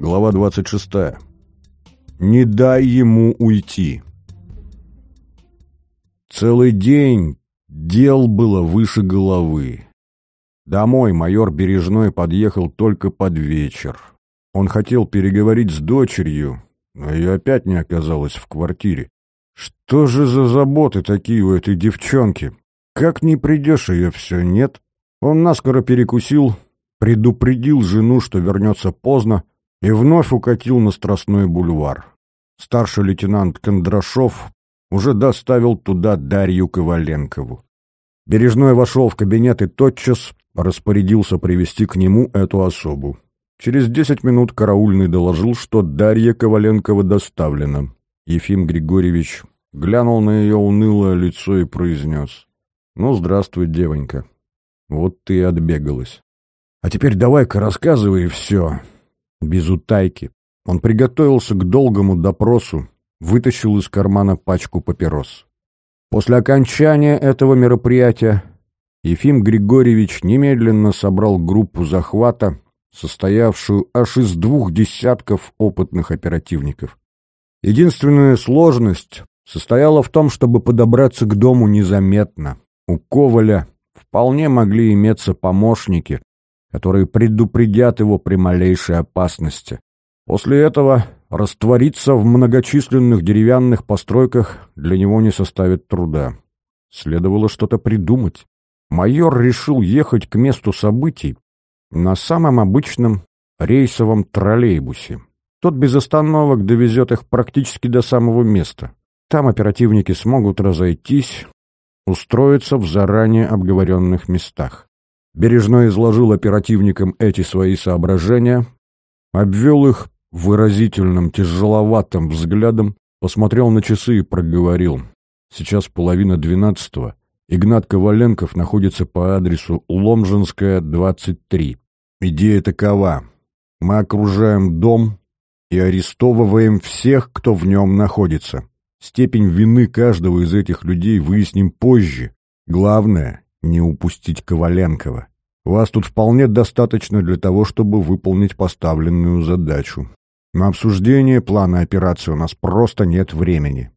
Глава 26. Не дай ему уйти. Целый день дел было выше головы. Домой майор Бережной подъехал только под вечер. Он хотел переговорить с дочерью, но ее опять не оказалось в квартире. Что же за заботы такие у этой девчонки? Как не придешь, ее все нет. Он наскоро перекусил, предупредил жену, что вернется поздно, и вновь укатил на Страстной бульвар. Старший лейтенант Кондрашов уже доставил туда Дарью Коваленкову. Бережной вошел в кабинет и тотчас распорядился привести к нему эту особу. Через десять минут караульный доложил, что Дарья Коваленкова доставлена. Ефим Григорьевич глянул на ее унылое лицо и произнес. «Ну, здравствуй, девонька. Вот ты и отбегалась. А теперь давай-ка рассказывай все, без утайки. Он приготовился к долгому допросу, вытащил из кармана пачку папирос. После окончания этого мероприятия Ефим Григорьевич немедленно собрал группу захвата, состоявшую аж из двух десятков опытных оперативников. Единственная сложность состояла в том, чтобы подобраться к дому незаметно. У Коваля вполне могли иметься помощники, которые предупредят его при малейшей опасности. После этого раствориться в многочисленных деревянных постройках для него не составит труда. Следовало что-то придумать. Майор решил ехать к месту событий на самом обычном рейсовом троллейбусе. Тот без остановок довезет их практически до самого места. Там оперативники смогут разойтись, устроиться в заранее обговоренных местах. Бережно изложил оперативникам эти свои соображения, обвел их выразительным, тяжеловатым взглядом, посмотрел на часы и проговорил. Сейчас половина двенадцатого. Игнат Коваленков находится по адресу Ломжинская, 23. Идея такова. Мы окружаем дом и арестовываем всех, кто в нем находится. Степень вины каждого из этих людей выясним позже. Главное не упустить Коваленкова. Вас тут вполне достаточно для того, чтобы выполнить поставленную задачу. На обсуждение плана операции у нас просто нет времени.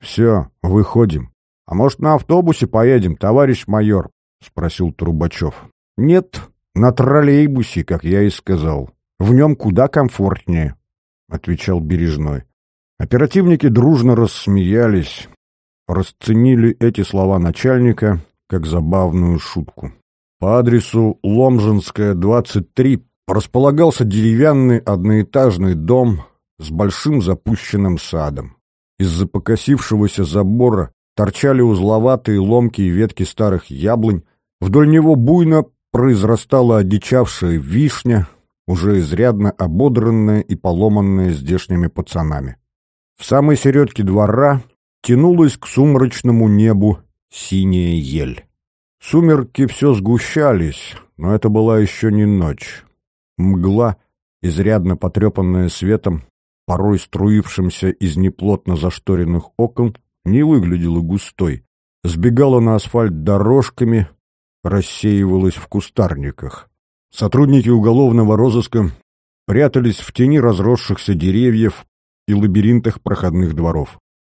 Все, выходим. А может, на автобусе поедем, товарищ майор? Спросил Трубачев. Нет, на троллейбусе, как я и сказал. В нем куда комфортнее, отвечал Бережной. Оперативники дружно рассмеялись, расценили эти слова начальника как забавную шутку. По адресу Ломжинская, 23, располагался деревянный одноэтажный дом с большим запущенным садом. Из-за покосившегося забора торчали узловатые ломкие ветки старых яблонь, вдоль него буйно произрастала одичавшая вишня, уже изрядно ободранная и поломанная здешними пацанами. В самой середке двора тянулась к сумрачному небу синяя ель. Сумерки все сгущались, но это была еще не ночь. Мгла, изрядно потрепанная светом, порой струившимся из неплотно зашторенных окон, не выглядела густой, сбегала на асфальт дорожками, рассеивалась в кустарниках. Сотрудники уголовного розыска прятались в тени разросшихся деревьев и лабиринтах проходных дворов.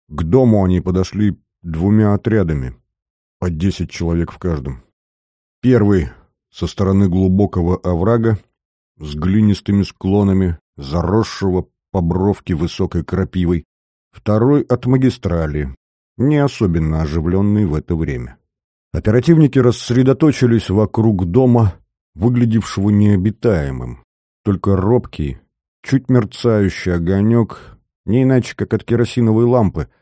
К дому они подошли двумя отрядами по десять человек в каждом. Первый со стороны глубокого оврага с глинистыми склонами, заросшего по бровке высокой крапивой, второй от магистрали, не особенно оживленный в это время. Оперативники рассредоточились вокруг дома, выглядевшего необитаемым. Только робкий, чуть мерцающий огонек, не иначе как от керосиновой лампы —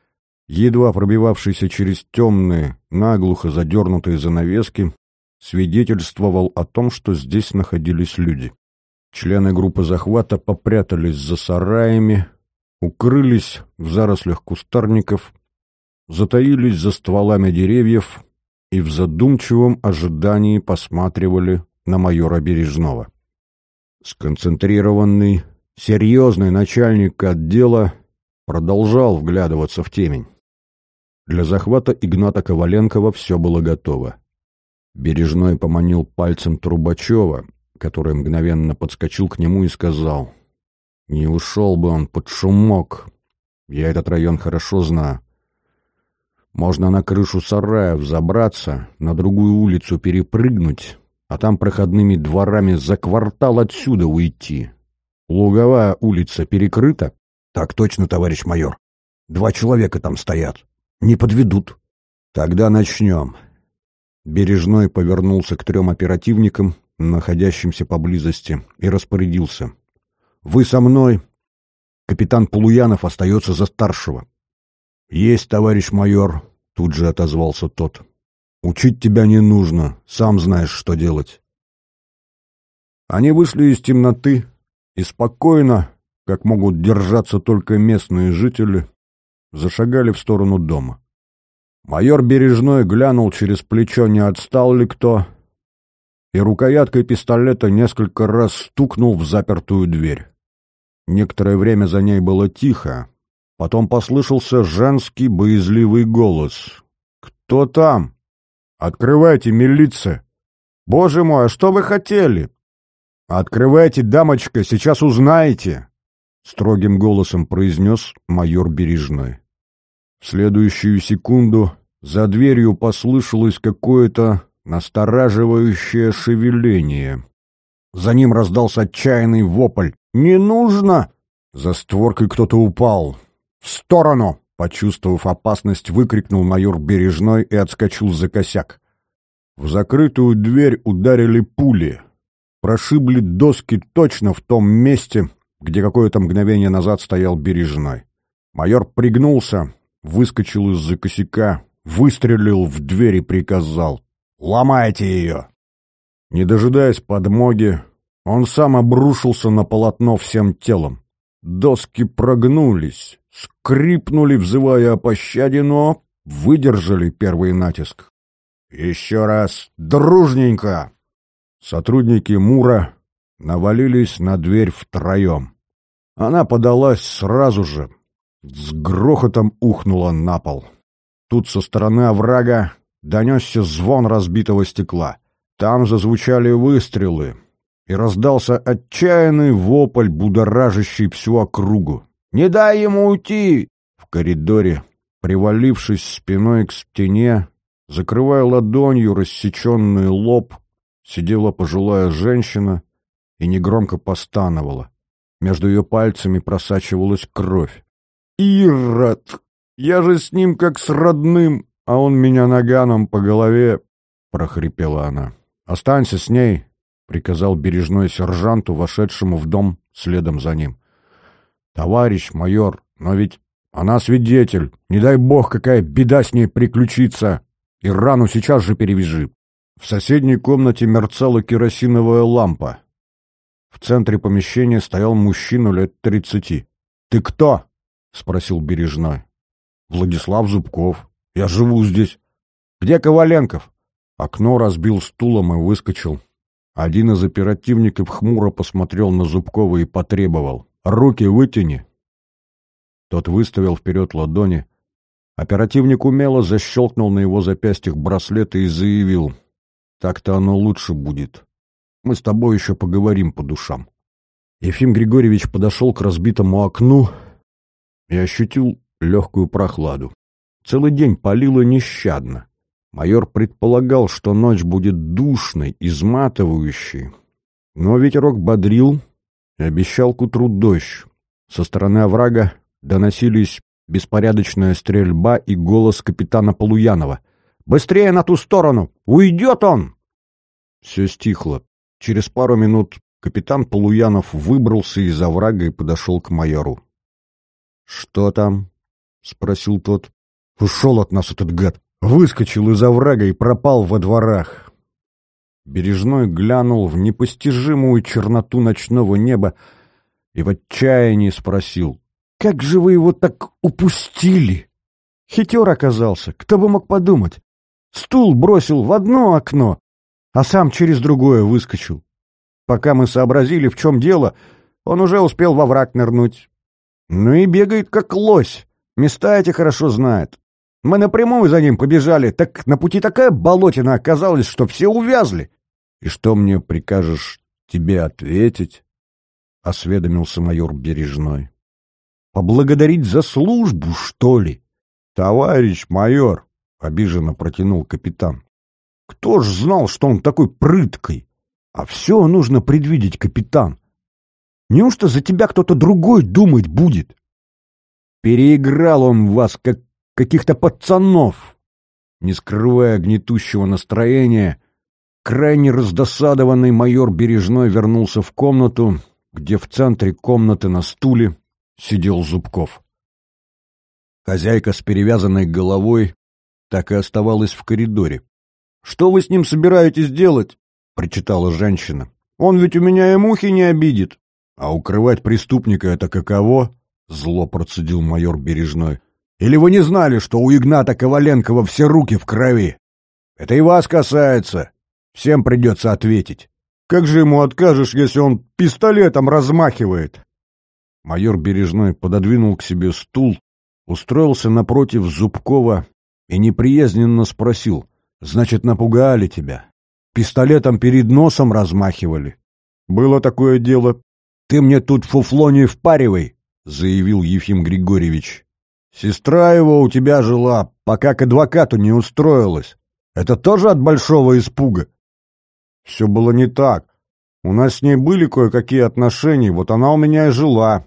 едва пробивавшийся через темные, наглухо задернутые занавески, свидетельствовал о том, что здесь находились люди. Члены группы захвата попрятались за сараями, укрылись в зарослях кустарников, затаились за стволами деревьев и в задумчивом ожидании посматривали на майора Бережного. Сконцентрированный, серьезный начальник отдела продолжал вглядываться в темень. Для захвата Игната Коваленкова все было готово. Бережной поманил пальцем Трубачева, который мгновенно подскочил к нему и сказал, Не ушел бы он под шумок. Я этот район хорошо знаю. Можно на крышу сарая взобраться, на другую улицу перепрыгнуть, а там проходными дворами за квартал отсюда уйти. Луговая улица перекрыта? Так точно, товарищ майор. Два человека там стоят. Не подведут. Тогда начнем. Бережной повернулся к трем оперативникам, находящимся поблизости, и распорядился. «Вы со мной. Капитан Полуянов остается за старшего». «Есть, товарищ майор», — тут же отозвался тот. «Учить тебя не нужно, сам знаешь, что делать». Они вышли из темноты и спокойно, как могут держаться только местные жители, зашагали в сторону дома. Майор Бережной глянул через плечо, не отстал ли кто, и рукояткой пистолета несколько раз стукнул в запертую дверь. Некоторое время за ней было тихо, потом послышался женский боязливый голос. «Кто там? Открывайте, милиция! Боже мой, а что вы хотели?» «Открывайте, дамочка, сейчас узнаете!» — строгим голосом произнес майор Бережной. В следующую секунду за дверью послышалось какое-то настораживающее шевеление. За ним раздался отчаянный вопль. «Не нужно!» За створкой кто-то упал. «В сторону!» Почувствовав опасность, выкрикнул майор Бережной и отскочил за косяк. В закрытую дверь ударили пули. Прошибли доски точно в том месте, где какое-то мгновение назад стоял Бережной. Майор пригнулся, выскочил из-за косяка, выстрелил в дверь и приказал «Ломайте ее!». Не дожидаясь подмоги, он сам обрушился на полотно всем телом. Доски прогнулись, скрипнули, взывая о пощаде, но выдержали первый натиск. «Еще раз дружненько!» Сотрудники Мура навалились на дверь втроем. Она подалась сразу же, с грохотом ухнула на пол. Тут со стороны оврага донесся звон разбитого стекла. Там зазвучали выстрелы, и раздался отчаянный вопль, будоражащий всю округу. «Не дай ему уйти!» В коридоре, привалившись спиной к стене, закрывая ладонью рассеченный лоб, сидела пожилая женщина и негромко постановала. Между ее пальцами просачивалась кровь. «Ирод! Я же с ним как с родным, а он меня наганом по голове!» — прохрипела она. «Останься с ней!» — приказал бережной сержанту, вошедшему в дом следом за ним. «Товарищ майор, но ведь она свидетель. Не дай бог, какая беда с ней приключится. И рану сейчас же перевяжи». В соседней комнате мерцала керосиновая лампа. В центре помещения стоял мужчина лет тридцати. «Ты кто?» — спросил Бережной. «Владислав Зубков. Я живу здесь». «Где Коваленков?» Окно разбил стулом и выскочил. Один из оперативников хмуро посмотрел на Зубкова и потребовал. «Руки вытяни!» Тот выставил вперед ладони. Оперативник умело защелкнул на его запястьях браслеты и заявил. «Так-то оно лучше будет. Мы с тобой еще поговорим по душам». Ефим Григорьевич подошел к разбитому окну, и ощутил легкую прохладу. Целый день палило нещадно. Майор предполагал, что ночь будет душной, изматывающей. Но ветерок бодрил и обещал к утру дождь. Со стороны оврага доносились беспорядочная стрельба и голос капитана Полуянова. «Быстрее на ту сторону! Уйдет он!» Все стихло. Через пару минут капитан Полуянов выбрался из оврага и подошел к майору. «Что там?» — спросил тот. «Ушел от нас этот гад, выскочил из оврага и пропал во дворах». Бережной глянул в непостижимую черноту ночного неба и в отчаянии спросил. «Как же вы его так упустили?» Хитер оказался, кто бы мог подумать. Стул бросил в одно окно, а сам через другое выскочил. Пока мы сообразили, в чем дело, он уже успел во враг нырнуть. Ну и бегает как лось. Места эти хорошо знает. Мы напрямую за ним побежали, так на пути такая болотина оказалась, что все увязли. И что мне прикажешь тебе ответить? — осведомился майор Бережной. «Поблагодарить за службу, что ли?» «Товарищ майор!» — обиженно протянул капитан. «Кто ж знал, что он такой прыткой? А все нужно предвидеть, капитан. Неужто за тебя кто-то другой думать будет? Переиграл он вас, как каких-то пацанов!» Не скрывая гнетущего настроения, крайне раздосадованный майор Бережной вернулся в комнату, где в центре комнаты на стуле сидел Зубков. Хозяйка с перевязанной головой так и оставалась в коридоре. «Что вы с ним собираетесь делать?» — прочитала женщина. «Он ведь у меня и мухи не обидит». «А укрывать преступника — это каково?» — зло процедил майор Бережной. Или вы не знали, что у Игната Коваленкова все руки в крови? Это и вас касается. Всем придется ответить. Как же ему откажешь, если он пистолетом размахивает? Майор Бережной пододвинул к себе стул, устроился напротив Зубкова и неприязненно спросил. «Значит, напугали тебя? Пистолетом перед носом размахивали?» «Было такое дело. Ты мне тут фуфло не впаривай», — заявил Ефим Григорьевич. Сестра его у тебя жила, пока к адвокату не устроилась. Это тоже от большого испуга? Все было не так. У нас с ней были кое-какие отношения, вот она у меня и жила.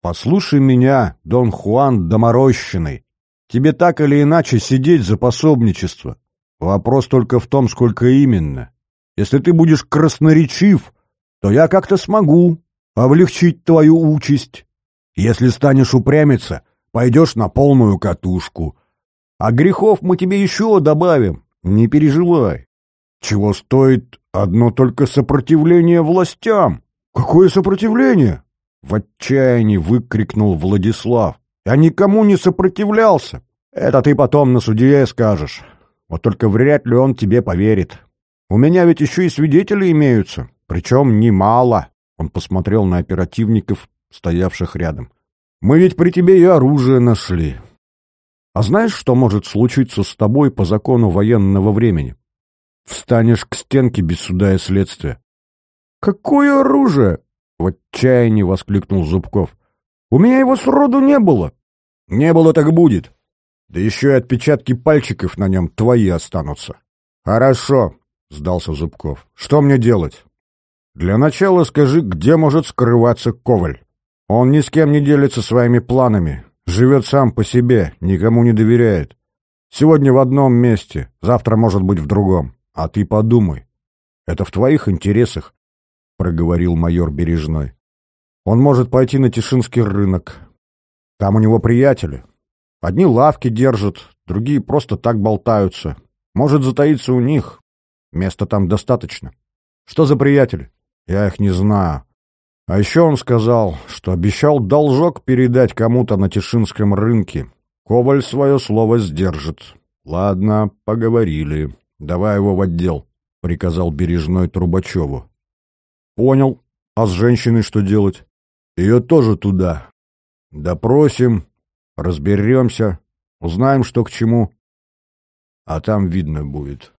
Послушай меня, Дон Хуан Доморощенный. Тебе так или иначе сидеть за пособничество. Вопрос только в том, сколько именно. Если ты будешь красноречив, то я как-то смогу облегчить твою участь. Если станешь упрямиться, пойдешь на полную катушку. А грехов мы тебе еще добавим, не переживай. Чего стоит одно только сопротивление властям? Какое сопротивление? В отчаянии выкрикнул Владислав. Я никому не сопротивлялся. Это ты потом на суде скажешь. Вот только вряд ли он тебе поверит. У меня ведь еще и свидетели имеются, причем немало. Он посмотрел на оперативников, стоявших рядом. Мы ведь при тебе и оружие нашли. А знаешь, что может случиться с тобой по закону военного времени? Встанешь к стенке без суда и следствия. Какое оружие? В отчаянии воскликнул Зубков. У меня его сроду не было. Не было так будет. Да еще и отпечатки пальчиков на нем твои останутся. Хорошо, сдался Зубков. Что мне делать? Для начала скажи, где может скрываться Коваль. Он ни с кем не делится своими планами, живет сам по себе, никому не доверяет. Сегодня в одном месте, завтра может быть в другом. А ты подумай, это в твоих интересах, — проговорил майор Бережной. Он может пойти на Тишинский рынок. Там у него приятели. Одни лавки держат, другие просто так болтаются. Может затаиться у них. Места там достаточно. Что за приятели? Я их не знаю. А еще он сказал, что обещал должок передать кому-то на Тишинском рынке. Коваль свое слово сдержит. Ладно, поговорили. Давай его в отдел, — приказал Бережной Трубачеву. Понял. А с женщиной что делать? Ее тоже туда. Допросим, разберемся, узнаем, что к чему. А там видно будет.